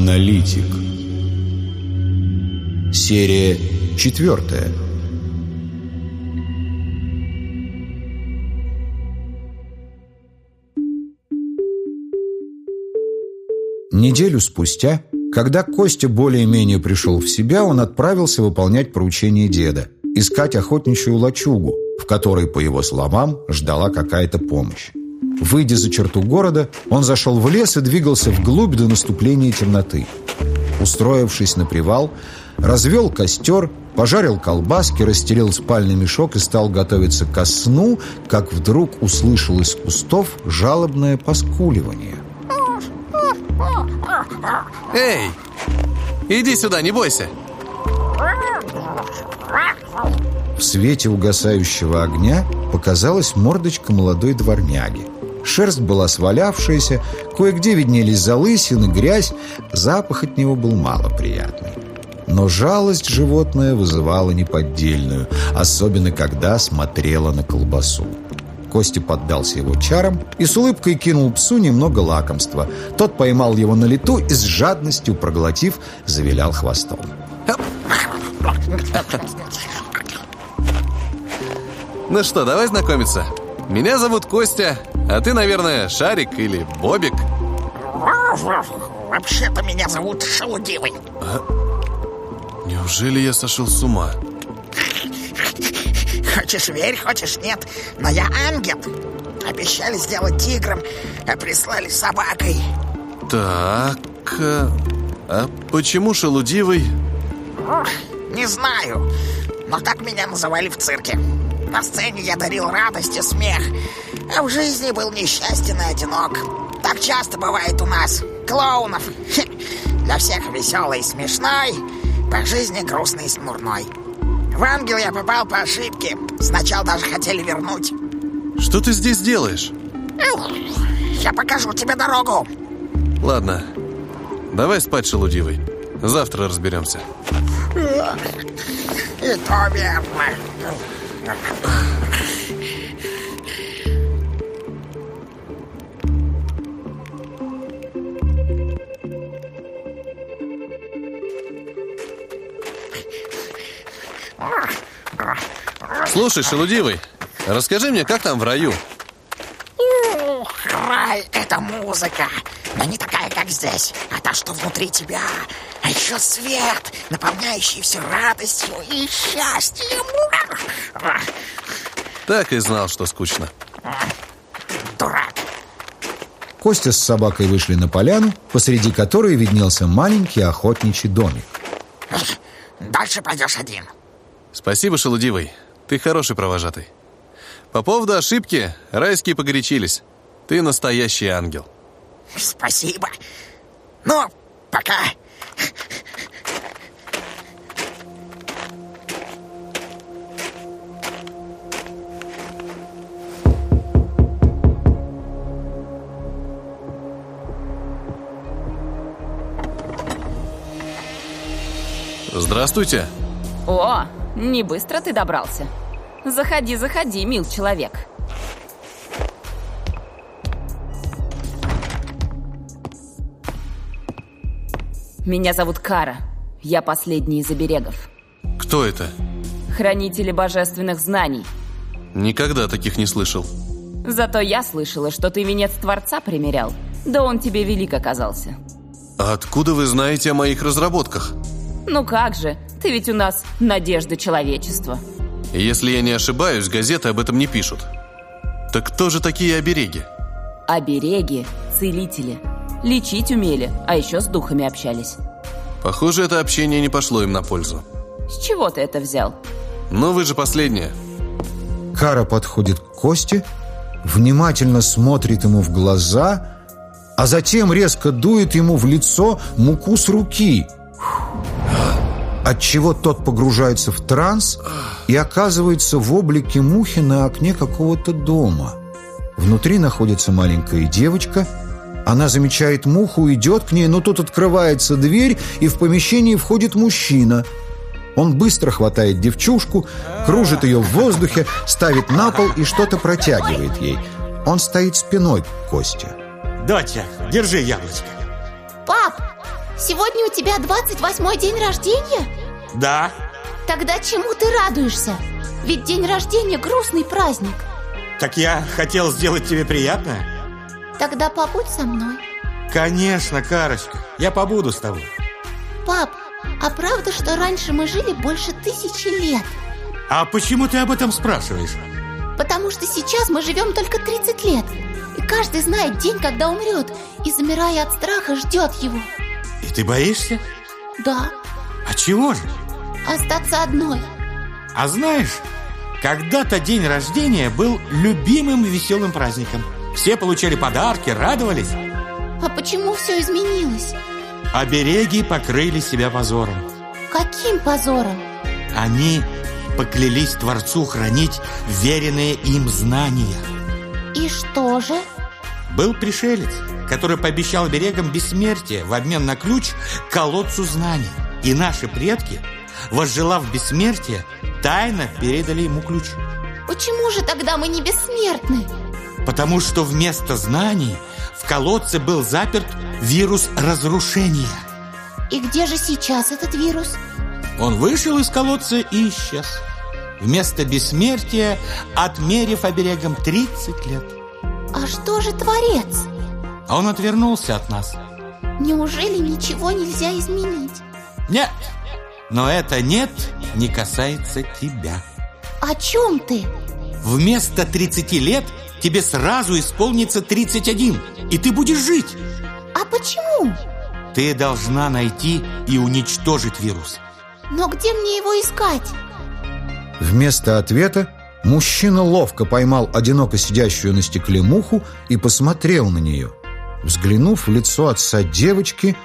Аналитик Серия четвертая Неделю спустя, когда Костя более-менее пришел в себя, он отправился выполнять поручение деда – искать охотничью лачугу, в которой, по его словам, ждала какая-то помощь. Выйдя за черту города, он зашел в лес и двигался вглубь до наступления темноты. Устроившись на привал, развел костер, пожарил колбаски, расстелил спальный мешок и стал готовиться ко сну, как вдруг услышал из кустов жалобное поскуливание. Эй, иди сюда, не бойся. В свете угасающего огня показалась мордочка молодой дворняги. Шерсть была свалявшаяся, кое-где виднелись залысины, грязь, запах от него был малоприятный. Но жалость животное вызывала неподдельную, особенно когда смотрела на колбасу. Костя поддался его чарам и с улыбкой кинул псу немного лакомства. Тот поймал его на лету и с жадностью, проглотив, завилял хвостом. Ну что, давай знакомиться. Меня зовут Костя, а ты, наверное, Шарик или Бобик. Вообще-то меня зовут Шелудивый. А? Неужели я сошел с ума? Хочешь верь, хочешь нет, но я ангел. Обещали сделать тигром, а прислали собакой. Так, а, а почему шелудивый? Не знаю, но так меня называли в цирке. На сцене я дарил радость и смех, а в жизни был несчастен и одинок. Так часто бывает у нас, клоунов. Для всех веселый и смешной, по жизни грустный и смурной. В ангел я попал по ошибке. Сначала даже хотели вернуть. Что ты здесь делаешь? Я покажу тебе дорогу. Ладно, давай спать, шелудивый. Завтра разберемся. И то верно. Слушай, шелудивый, расскажи мне, как там в раю? Ух, рай — это музыка, но не такая, как здесь, а та, что внутри тебя. А еще свет, наполняющий все радостью и счастьем. Так и знал, что скучно. Дурак. Костя с собакой вышли на поляну, посреди которой виднелся маленький охотничий домик. Дальше пойдешь один. Спасибо, шелудивый. Ты хороший провожатый. По поводу ошибки райские погорячились. Ты настоящий ангел. Спасибо. Ну, пока. Здравствуйте. О, не быстро ты добрался. Заходи, заходи, мил человек. Меня зовут Кара. Я последний из оберегов. Кто это? Хранители божественных знаний. Никогда таких не слышал. Зато я слышала, что ты венец Творца примерял. Да он тебе велик оказался. А откуда вы знаете о моих разработках? Ну как же, ты ведь у нас надежда человечества. Если я не ошибаюсь, газеты об этом не пишут. Так кто же такие обереги? Обереги – целители. Лечить умели, а еще с духами общались. Похоже, это общение не пошло им на пользу. С чего ты это взял? Ну, вы же последняя. Кара подходит к Косте, внимательно смотрит ему в глаза, а затем резко дует ему в лицо муку с руки – отчего тот погружается в транс и оказывается в облике мухи на окне какого-то дома. Внутри находится маленькая девочка. Она замечает муху, идет к ней, но тут открывается дверь, и в помещении входит мужчина. Он быстро хватает девчушку, кружит ее в воздухе, ставит на пол и что-то протягивает ей. Он стоит спиной к Косте. Доча, держи яблочко. Пап, Сегодня у тебя 28-й день рождения? Да. Тогда чему ты радуешься? Ведь день рождения грустный праздник. Так я хотел сделать тебе приятное. Тогда побудь со мной. Конечно, Карочка, я побуду с тобой. Пап, а правда, что раньше мы жили больше тысячи лет? А почему ты об этом спрашиваешь? Потому что сейчас мы живем только 30 лет. И каждый знает день, когда умрет, и, замирая от страха, ждет его. И ты боишься? Да. А чего же? Остаться одной. А знаешь, когда-то день рождения был любимым веселым праздником. Все получали подарки, радовались. А почему все изменилось? Обереги покрыли себя позором. Каким позором? Они поклялись Творцу хранить веренные им знания. И что же? Был пришелец, который пообещал берегам бессмертие в обмен на ключ к колодцу знаний. И наши предки, возжелав бессмертие, тайно передали ему ключ. Почему же тогда мы не бессмертны? Потому что вместо знаний в колодце был заперт вирус разрушения. И где же сейчас этот вирус? Он вышел из колодца и исчез. Вместо бессмертия, отмерив оберегом 30 лет. А что же Творец? А он отвернулся от нас. Неужели ничего нельзя изменить? Нет, но это «нет» не касается тебя. О чем ты? Вместо 30 лет тебе сразу исполнится 31, и ты будешь жить. А почему? Ты должна найти и уничтожить вирус. Но где мне его искать? Вместо ответа мужчина ловко поймал одиноко сидящую на стекле муху и посмотрел на нее. Взглянув в лицо отца девочки,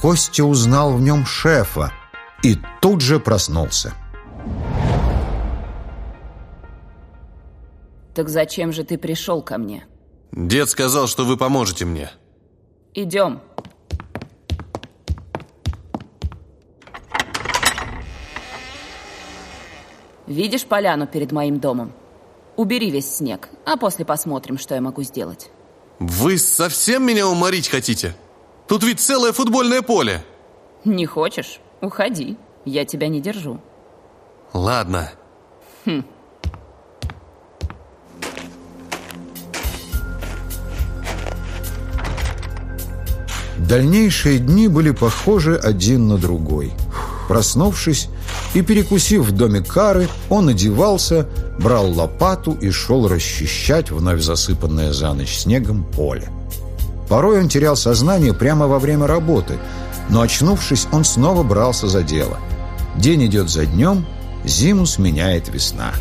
Костя узнал в нем шефа и тут же проснулся. Так зачем же ты пришел ко мне? Дед сказал, что вы поможете мне. Идем. Видишь поляну перед моим домом? Убери весь снег, а после посмотрим, что я могу сделать. Вы совсем меня уморить хотите? Тут ведь целое футбольное поле. Не хочешь? Уходи. Я тебя не держу. Ладно. Хм. Дальнейшие дни были похожи один на другой. Проснувшись и перекусив в доме Кары, он одевался, брал лопату и шел расчищать вновь засыпанное за ночь снегом поле. Порой он терял сознание прямо во время работы, но, очнувшись, он снова брался за дело. День идет за днем, зиму сменяет весна.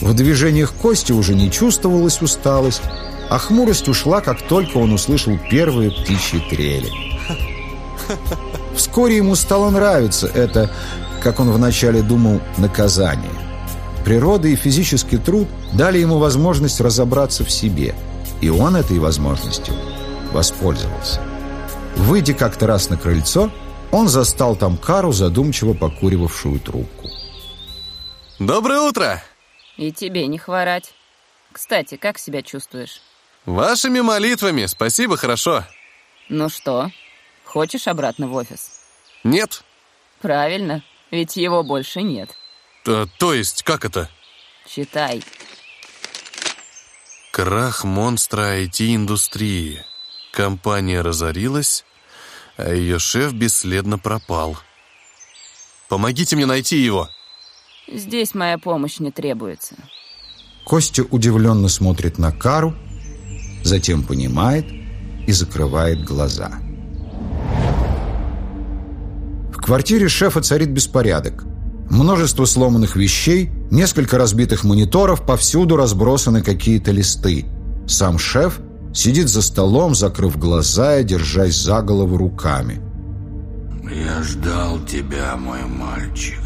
В движениях Кости уже не чувствовалась усталость, а хмурость ушла, как только он услышал первые птичьи трели. Вскоре ему стало нравиться это, как он вначале думал, наказание. Природа и физический труд дали ему возможность разобраться в себе, и он этой возможностью воспользовался. Выйдя как-то раз на крыльцо, он застал там Кару, задумчиво покуривавшую трубку. Доброе утро! И тебе не хворать. Кстати, как себя чувствуешь? Вашими молитвами, спасибо, хорошо. Ну что, хочешь обратно в офис? Нет? Правильно, ведь его больше нет. То, то есть, как это? Читай. Крах монстра IT-индустрии. Компания разорилась, а ее шеф бесследно пропал. Помогите мне найти его. Здесь моя помощь не требуется. Костя удивленно смотрит на Кару, затем понимает и закрывает глаза. Квартире шефа царит беспорядок. Множество сломанных вещей, несколько разбитых мониторов, повсюду разбросаны какие-то листы. Сам шеф сидит за столом, закрыв глаза и держась за голову руками. Я ждал тебя, мой мальчик.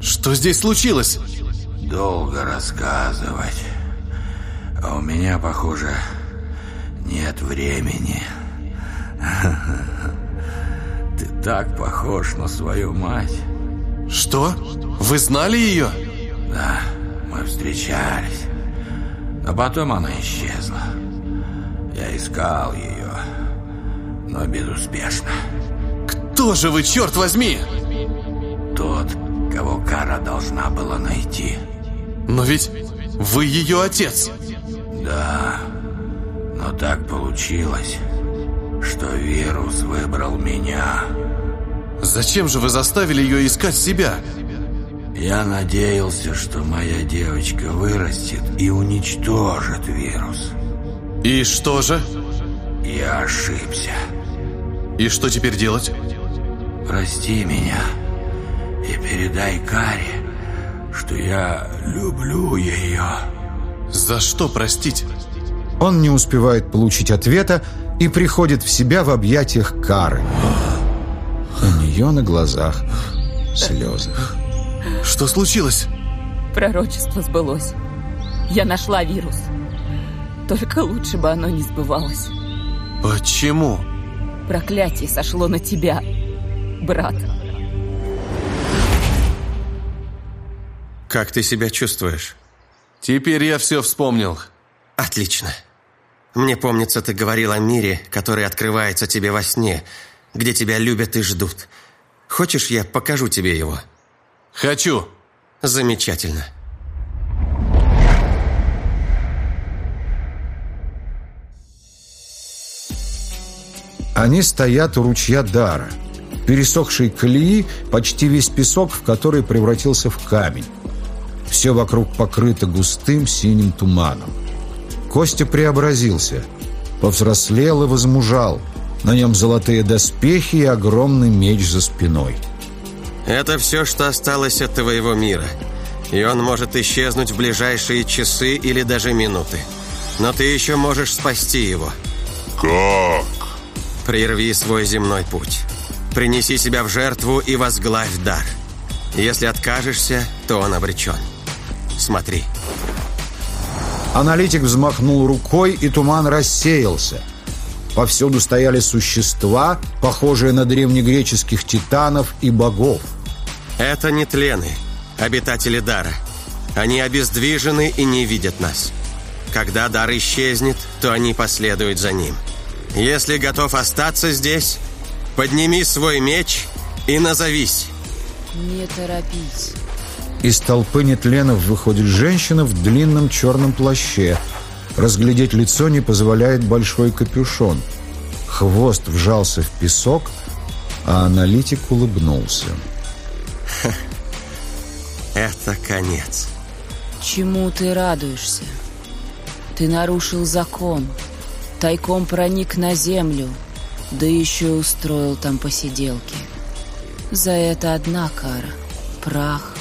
Что здесь случилось? Долго рассказывать. А у меня, похоже, нет времени. Так похож на свою мать. Что? Вы знали ее? Да, мы встречались. Но потом она исчезла. Я искал ее, но безуспешно. Кто же вы, черт возьми? Тот, кого Кара должна была найти. Но ведь вы ее отец. Да, но так получилось, что вирус выбрал меня. Зачем же вы заставили ее искать себя? Я надеялся, что моя девочка вырастет и уничтожит вирус. И что же? Я ошибся. И что теперь делать? Прости меня и передай Каре, что я люблю ее. За что простить? Он не успевает получить ответа и приходит в себя в объятиях Кары. У нее на глазах слезы. Что случилось? Пророчество сбылось. Я нашла вирус. Только лучше бы оно не сбывалось. Почему? Проклятие сошло на тебя, брат. Как ты себя чувствуешь? Теперь я все вспомнил. Отлично. Мне помнится, ты говорил о мире, который открывается тебе во сне, где тебя любят и ждут. Хочешь, я покажу тебе его? Хочу. Замечательно. Они стоят у ручья Дара. Пересохшей колеи почти весь песок, в который превратился в камень. Все вокруг покрыто густым синим туманом. Костя преобразился. Повзрослел и возмужал. На нем золотые доспехи и огромный меч за спиной. Это все, что осталось от твоего мира. И он может исчезнуть в ближайшие часы или даже минуты. Но ты еще можешь спасти его. Как? Прерви свой земной путь. Принеси себя в жертву и возглавь дар. Если откажешься, то он обречен. Смотри. Аналитик взмахнул рукой, и туман рассеялся. Повсюду стояли существа, похожие на древнегреческих титанов и богов. Это не тлены, обитатели дара. Они обездвижены и не видят нас. Когда дар исчезнет, то они последуют за ним. Если готов остаться здесь, подними свой меч и назовись. Не торопись. Из толпы нетленов выходит женщина в длинном черном плаще. Разглядеть лицо не позволяет большой капюшон. Хвост вжался в песок, а аналитик улыбнулся. Это конец. Чему ты радуешься? Ты нарушил закон, тайком проник на землю, да еще устроил там посиделки. За это одна кара — прах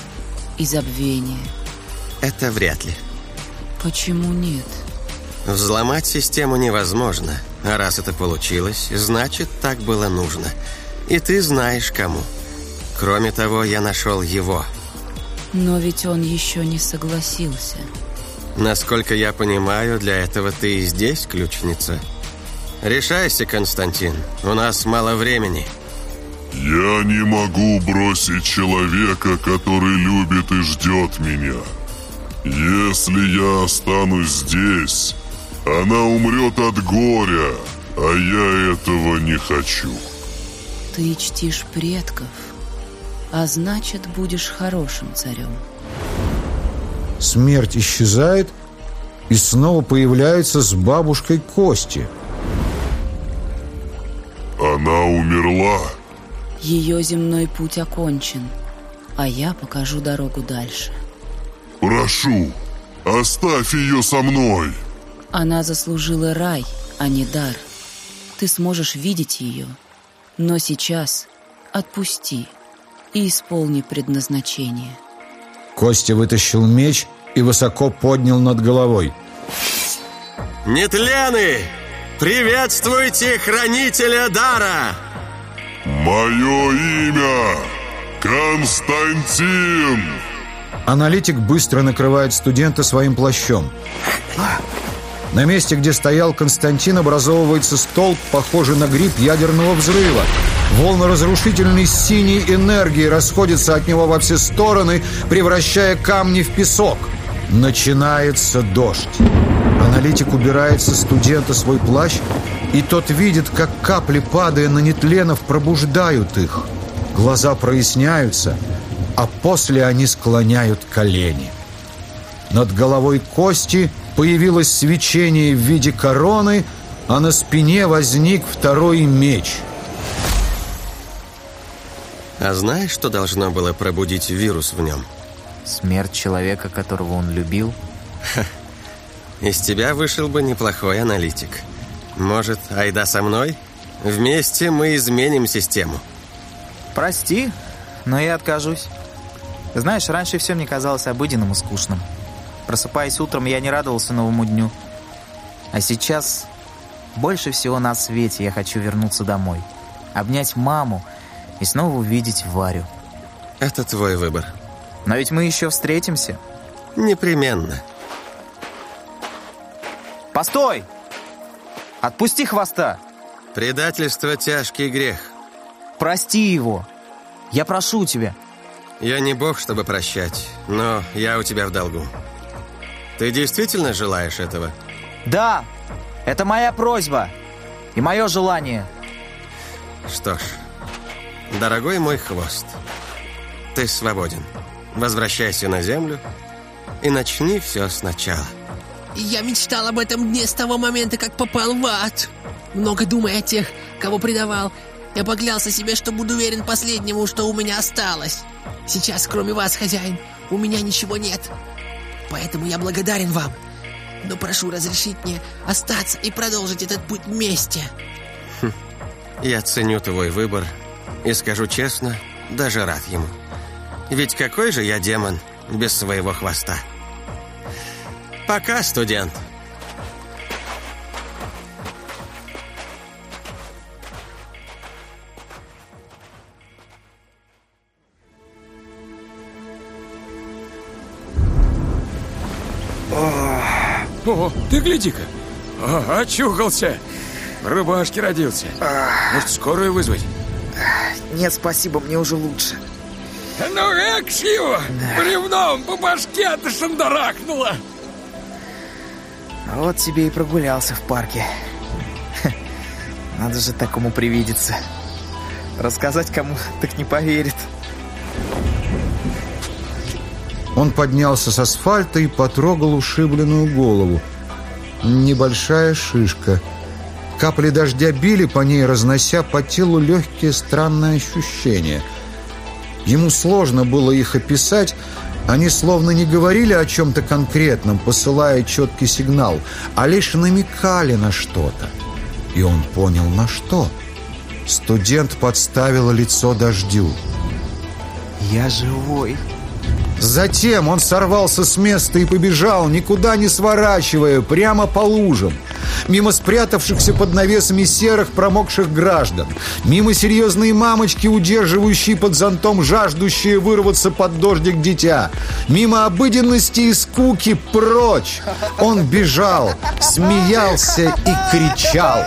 и забвение. Это вряд ли. Почему нет? Взломать систему невозможно, а раз это получилось, значит, так было нужно. И ты знаешь, кому. Кроме того, я нашел его. Но ведь он еще не согласился. Насколько я понимаю, для этого ты и здесь, ключница. Решайся, Константин, у нас мало времени. Я не могу бросить человека, который любит и ждет меня. Если я останусь здесь, она умрет от горя, а я этого не хочу. Ты чтишь предков, а значит, будешь хорошим царем. Смерть исчезает и снова появляется с бабушкой Кости. Она умерла. Ее земной путь окончен, а я покажу дорогу дальше. Прошу, оставь ее со мной. Она заслужила рай, а не дар. Ты сможешь видеть ее, но сейчас отпусти и исполни предназначение. Костя вытащил меч и высоко поднял над головой. Нетлены! Приветствуйте хранителя дара! Мое имя Константин! Аналитик быстро накрывает студента своим плащом. На месте, где стоял Константин, образовывается столб, похожий на гриб ядерного взрыва. Волны разрушительной синей энергии расходятся от него во все стороны, превращая камни в песок. Начинается дождь. Аналитик убирает со студента свой плащ И тот видит, как капли, падая на нетленов, пробуждают их. Глаза проясняются, а после они склоняют колени. Над головой Кости появилось свечение в виде короны, а на спине возник второй меч. А знаешь, что должно было пробудить вирус в нем? Смерть человека, которого он любил? Из тебя вышел бы неплохой аналитик. Может, айда со мной? Вместе мы изменим систему. Прости, но я откажусь. Знаешь, раньше все мне казалось обыденным и скучным. Просыпаясь утром, я не радовался новому дню. А сейчас больше всего на свете я хочу вернуться домой. Обнять маму и снова увидеть Варю. Это твой выбор. Но ведь мы еще встретимся. Непременно. Постой! Отпусти хвоста! Предательство – тяжкий грех. Прости его. Я прошу тебя. Я не бог, чтобы прощать, но я у тебя в долгу. Ты действительно желаешь этого? Да, это моя просьба и мое желание. Что ж, дорогой мой хвост, ты свободен. Возвращайся на землю и начни все сначала. Я мечтал об этом дне с того момента, как попал в ад. Много думая о тех, кого предавал, я поклялся себе, что буду верен последнему, что у меня осталось. Сейчас, кроме вас, хозяин, у меня ничего нет. Поэтому я благодарен вам. Но прошу разрешить мне остаться и продолжить этот путь вместе. Хм. Я ценю твой выбор и скажу честно, даже рад ему. Ведь какой же я демон без своего хвоста? Пока, студент. О, ты гляди-ка. Очухался. В рубашке родился. Может, скорую вызвать? Нет, спасибо, мне уже лучше. Ну, экс его! Бревном по башке ты шандарахнула! Вот тебе и прогулялся в парке. Надо же такому привидеться. Рассказать кому, так не поверит. Он поднялся с асфальта и потрогал ушибленную голову. Небольшая шишка. Капли дождя били по ней, разнося по телу легкие странные ощущения. Ему сложно было их описать, они словно не говорили о чем-то конкретном, посылая четкий сигнал, а лишь намекали на что-то. И он понял, на что. Студент подставил лицо дождю. «Я живой», Затем он сорвался с места и побежал, никуда не сворачивая, прямо по лужам. Мимо спрятавшихся под навесами серых промокших граждан. Мимо серьезной мамочки, удерживающей под зонтом жаждущие вырваться под дождик дитя. Мимо обыденности и скуки прочь. Он бежал, смеялся и кричал.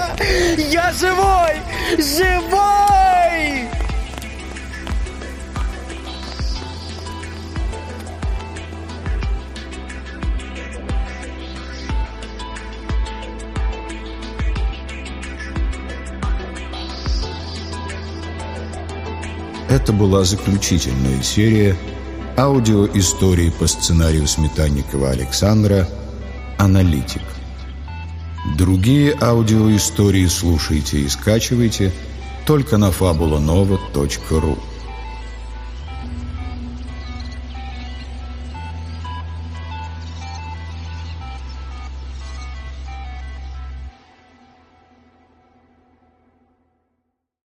«Я живой! Живой!» Это была заключительная серия аудиоистории по сценарию Сметанникова Александра «Аналитик». Другие аудиоистории слушайте и скачивайте только на fabulanova.ru